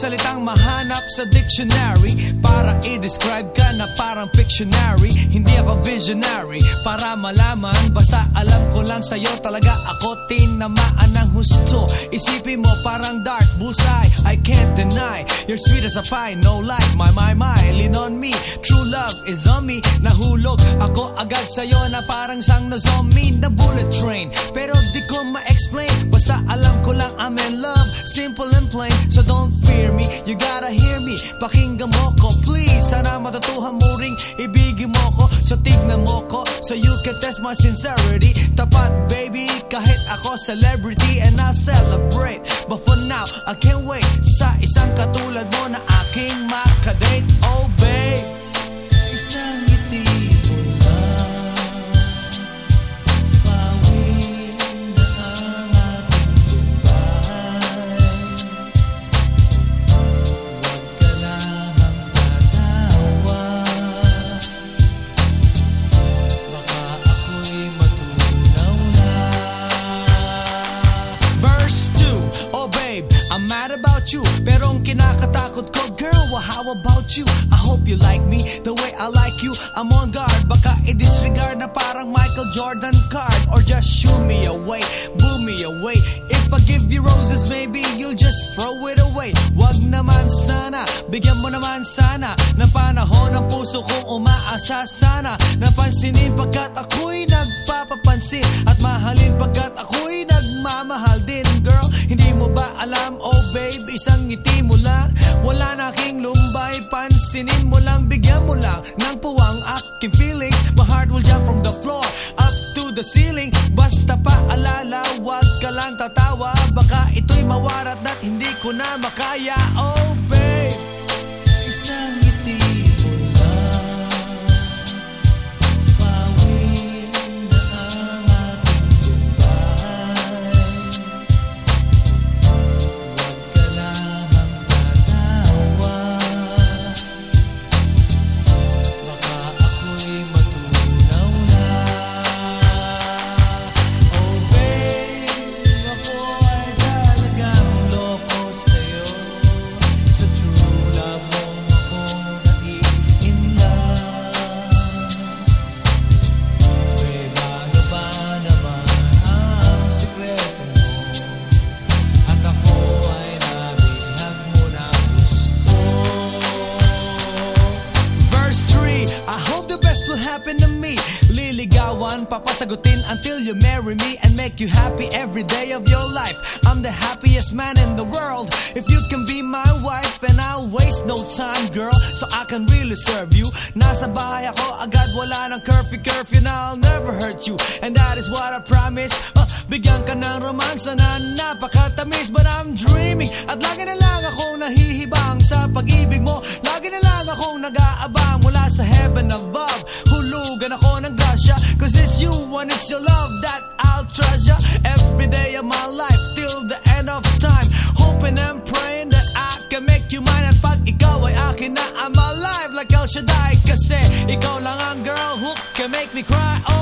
salitang mahanap sa dictionary. Para i-describe ka na parang pictionary. Hindi ako visionary. Para malaman Basta alam ko lang sa'yo talaga ako tinamaan ng husto. Isipin mo parang dark bullseye. I can't deny. You're sweet as a pie, no lie. My, my, my, lean on me. True love is on me. Nahulog ako agad sa'yo na parang sang na zombie. Na bullet train Pakinggan mo ko Please. Sana matutuhan mo ring Ibigin mo ko. So tignan mo ko. So you can test my sincerity. Tapat baby Kahit ako celebrity. And I'll celebrate. But for now I can't wait. Sa isang katulad mo na aking makadate. Oh babe. Isang babe, I'm mad about you Pero ang kinakatakot ko Girl, well, how about you? I hope you like me the way I like you. I'm on guard Baka i-disregard na parang Michael Jordan card. Or just shoo me away, boo me away. If I give you roses, maybe you'll just throw it away. Wag naman sana, bigyan mo naman sana. Ng panahon ng puso kong umaasa sana. Napansinin pagkat ako'y nagpapapansin. At mahalin pagkat ako'y nagmamahal din Girl, Isang ngiti mo lang, wala na aking lumbay Pansinin mo lang, bigyan mo lang Ng puwang aking feelings. My heart will jump from the floor up to the ceiling. Basta paalala, wag ka lang tatawa. Baka ito'y mawarat at hindi ko na makaya. Oh the best will happen to me. Liligawan, papasagutin until you marry me And make you happy every day of your life. I'm the happiest man in the world. If you can be my wife And I'll waste no time girl So I can really serve you. Nasa bahay ako agad wala ng curfew curfew Na I'll never hurt you. And that is what I promise. Uh, Bigyan ka ng romansa na napakatamis But I'm dreaming. At lagi na lang akong nahihibang sa pag-ibig mo. Lagi na lang akong nag-aabang mula sa heaven above you and it's your love that I'll treasure Every day of my life till the end of time. Hoping and praying that I can make you mine. At pag ikaw ay akin na I'm alive. Like El Shaddai Kasi ikaw lang ang girl who can make me cry. Oh